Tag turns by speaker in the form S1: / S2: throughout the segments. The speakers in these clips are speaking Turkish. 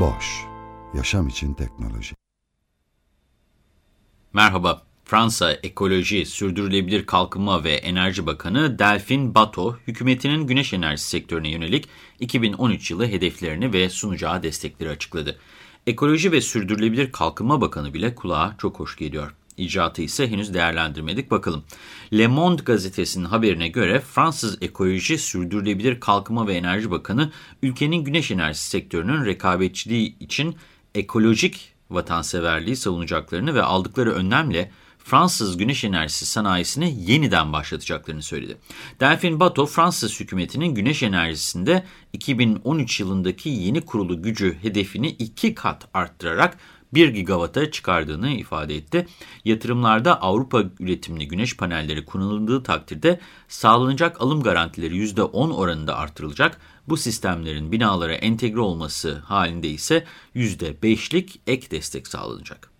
S1: Boş, yaşam için teknoloji.
S2: Merhaba, Fransa Ekoloji, Sürdürülebilir Kalkınma ve Enerji Bakanı Delphine Bateau, hükümetinin güneş enerjisi sektörüne yönelik 2013 yılı hedeflerini ve sunacağı destekleri açıkladı. Ekoloji ve Sürdürülebilir Kalkınma Bakanı bile kulağa çok hoş geliyor. İcraatı ise henüz değerlendirmedik bakalım. Le Monde gazetesinin haberine göre Fransız Ekoloji, Sürdürülebilir Kalkınma ve Enerji Bakanı ülkenin güneş enerjisi sektörünün rekabetçiliği için ekolojik vatanseverliği savunacaklarını ve aldıkları önlemle Fransız güneş enerjisi sanayisini yeniden başlatacaklarını söyledi. Delphine Bateau, Fransız hükümetinin güneş enerjisinde 2013 yılındaki yeni kurulu gücü hedefini iki kat arttırarak 1 gigawata çıkardığını ifade etti. Yatırımlarda Avrupa üretimli güneş panelleri kullanıldığı takdirde sağlanacak alım garantileri %10 oranında artırılacak. Bu sistemlerin binalara entegre olması halinde ise %5'lik ek destek sağlanacak.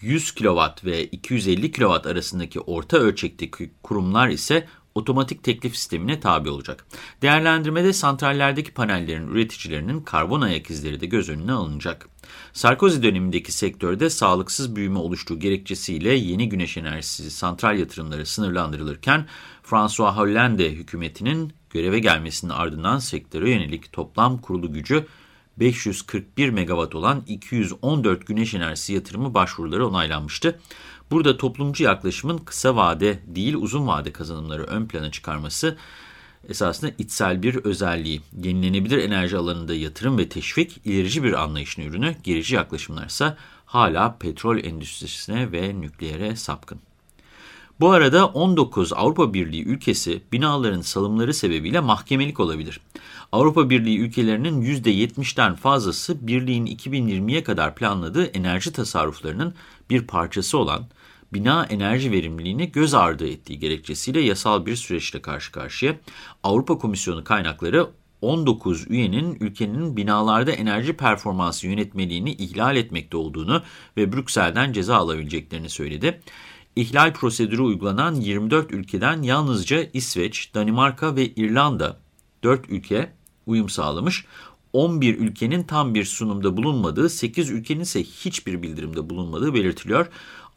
S2: 100 kW ve 250 kW arasındaki orta ölçekteki kurumlar ise otomatik teklif sistemine tabi olacak. Değerlendirmede santrallerdeki panellerin üreticilerinin karbon ayak izleri de göz önüne alınacak. Sarkozy dönemindeki sektörde sağlıksız büyüme oluştuğu gerekçesiyle yeni güneş enerjisi santral yatırımları sınırlandırılırken François Hollande hükümetinin göreve gelmesinin ardından sektöre yönelik toplam kurulu gücü 541 megawatt olan 214 güneş enerjisi yatırımı başvuruları onaylanmıştı. Burada toplumcu yaklaşımın kısa vade değil uzun vade kazanımları ön plana çıkarması esasında içsel bir özelliği. Yenilenebilir enerji alanında yatırım ve teşvik ilerici bir anlayışın ürünü, gerici yaklaşımlar ise hala petrol endüstrisine ve nükleere sapkın. Bu arada 19 Avrupa Birliği ülkesi binaların salımları sebebiyle mahkemelik olabilir. Avrupa Birliği ülkelerinin %70'den fazlası birliğin 2020'ye kadar planladığı enerji tasarruflarının bir parçası olan bina enerji verimliliğini göz ardı ettiği gerekçesiyle yasal bir süreçle karşı karşıya. Avrupa Komisyonu kaynakları 19 üyenin ülkenin binalarda enerji performansı yönetmeliğini ihlal etmekte olduğunu ve Brüksel'den ceza alabileceklerini söyledi. İhlal prosedürü uygulanan 24 ülkeden yalnızca İsveç, Danimarka ve İrlanda 4 ülke uyum sağlamış. 11 ülkenin tam bir sunumda bulunmadığı, 8 ülkenin ise hiçbir bildirimde bulunmadığı belirtiliyor.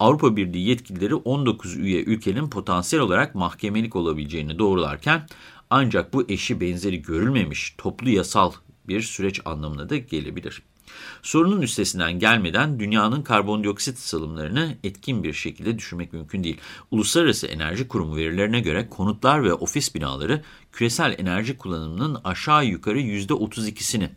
S2: Avrupa Birliği yetkilileri 19 üye ülkenin potansiyel olarak mahkemelik olabileceğini doğrularken ancak bu eşi benzeri görülmemiş toplu yasal bir süreç anlamına da gelebilir. Sorunun üstesinden gelmeden dünyanın karbondioksit salımlarını etkin bir şekilde düşürmek mümkün değil. Uluslararası Enerji Kurumu verilerine göre konutlar ve ofis binaları küresel enerji kullanımının aşağı yukarı %32'sini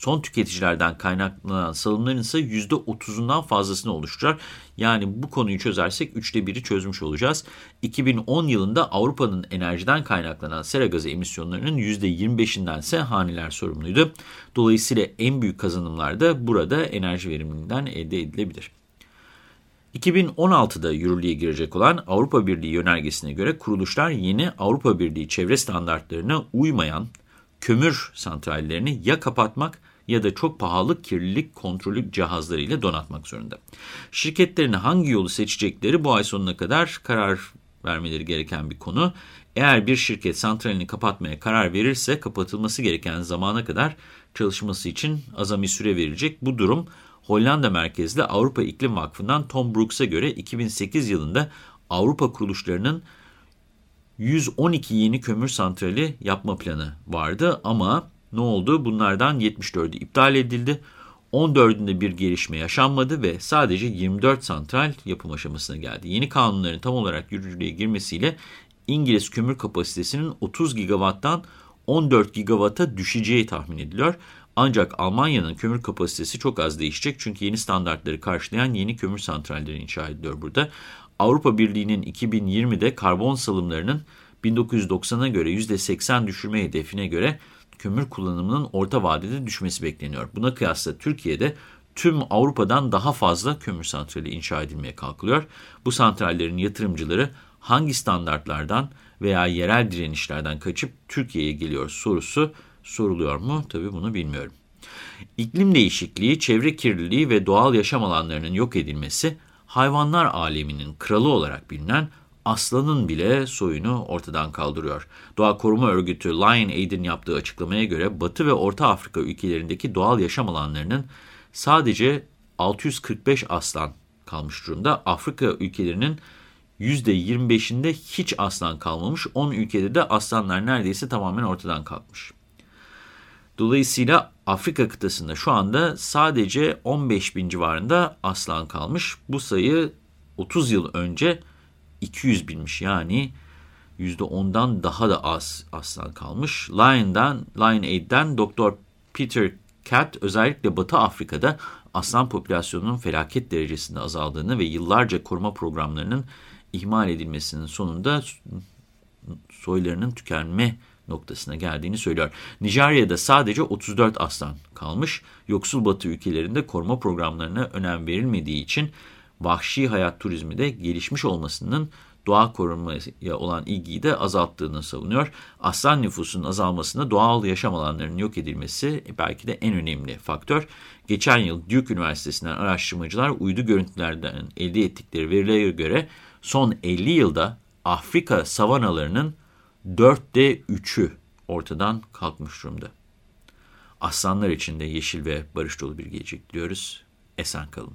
S2: son tüketicilerden kaynaklanan salımların ise %30'undan fazlasını oluşturar. Yani bu konuyu çözersek üçte biri çözmüş olacağız. 2010 yılında Avrupa'nın enerjiden kaynaklanan sera gazı emisyonlarının %25'inden ise haneler sorumluydu. Dolayısıyla en büyük kazanımlar da burada enerji verimliliğinden elde edilebilir. 2016'da yürürlüğe girecek olan Avrupa Birliği yönergesine göre kuruluşlar yeni Avrupa Birliği çevre standartlarına uymayan kömür santrallerini ya kapatmak ya da çok pahalı kirlilik kontrolü cihazlarıyla donatmak zorunda. Şirketlerin hangi yolu seçecekleri bu ay sonuna kadar karar vermeleri gereken bir konu. Eğer bir şirket santralini kapatmaya karar verirse kapatılması gereken zamana kadar çalışması için azami süre verilecek. Bu durum Hollanda merkezli Avrupa İklim Vakfı'ndan Tom Brooks'a göre 2008 yılında Avrupa kuruluşlarının 112 yeni kömür santrali yapma planı vardı ama ne oldu? Bunlardan 74'ü iptal edildi. 14'ünde bir gelişme yaşanmadı ve sadece 24 santral yapım aşamasına geldi. Yeni kanunların tam olarak yürürlüğe girmesiyle İngiliz kömür kapasitesinin 30 gigawatttan 14 gigawata düşeceği tahmin ediliyor. Ancak Almanya'nın kömür kapasitesi çok az değişecek çünkü yeni standartları karşılayan yeni kömür santralleri inşa ediliyor burada. Avrupa Birliği'nin 2020'de karbon salımlarının 1990'a göre %80 düşürme hedefine göre kömür kullanımının orta vadede düşmesi bekleniyor. Buna kıyasla Türkiye'de tüm Avrupa'dan daha fazla kömür santrali inşa edilmeye kalkılıyor. Bu santrallerin yatırımcıları hangi standartlardan veya yerel direnişlerden kaçıp Türkiye'ye geliyor sorusu soruluyor mu? Tabii bunu bilmiyorum. İklim değişikliği, çevre kirliliği ve doğal yaşam alanlarının yok edilmesi, hayvanlar aleminin kralı olarak bilinen aslanın bile soyunu ortadan kaldırıyor. Doğa Koruma Örgütü Lion Aid'in yaptığı açıklamaya göre Batı ve Orta Afrika ülkelerindeki doğal yaşam alanlarının sadece 645 aslan kalmış durumda. Afrika ülkelerinin %25'inde hiç aslan kalmamış. 10 ülkede de aslanlar neredeyse tamamen ortadan kalkmış. Dolayısıyla Afrika kıtasında şu anda sadece 15 bin civarında aslan kalmış. Bu sayı 30 yıl önce 200 binmiş yani %10'dan daha da az aslan kalmış. Lion'dan, Lion Aid'den Dr. Peter Cat özellikle Batı Afrika'da aslan popülasyonunun felaket derecesinde azaldığını ve yıllarca koruma programlarının ihmal edilmesinin sonunda soylarının tükenme noktasına geldiğini söylüyor. Nijerya'da sadece 34 aslan kalmış. Yoksul batı ülkelerinde koruma programlarına önem verilmediği için vahşi hayat turizmi de gelişmiş olmasının doğa korunmaya olan ilgiyi de azalttığını savunuyor. Aslan nüfusunun azalmasında doğal yaşam alanlarının yok edilmesi belki de en önemli faktör. Geçen yıl Duke Üniversitesi'nden araştırmacılar uydu görüntülerden elde ettikleri verilere göre son 50 yılda Afrika savanalarının dörtte üçü ortadan kalkmış durumda. Aslanlar için de yeşil ve barış dolu bir gelecek diliyoruz. Esen kalın.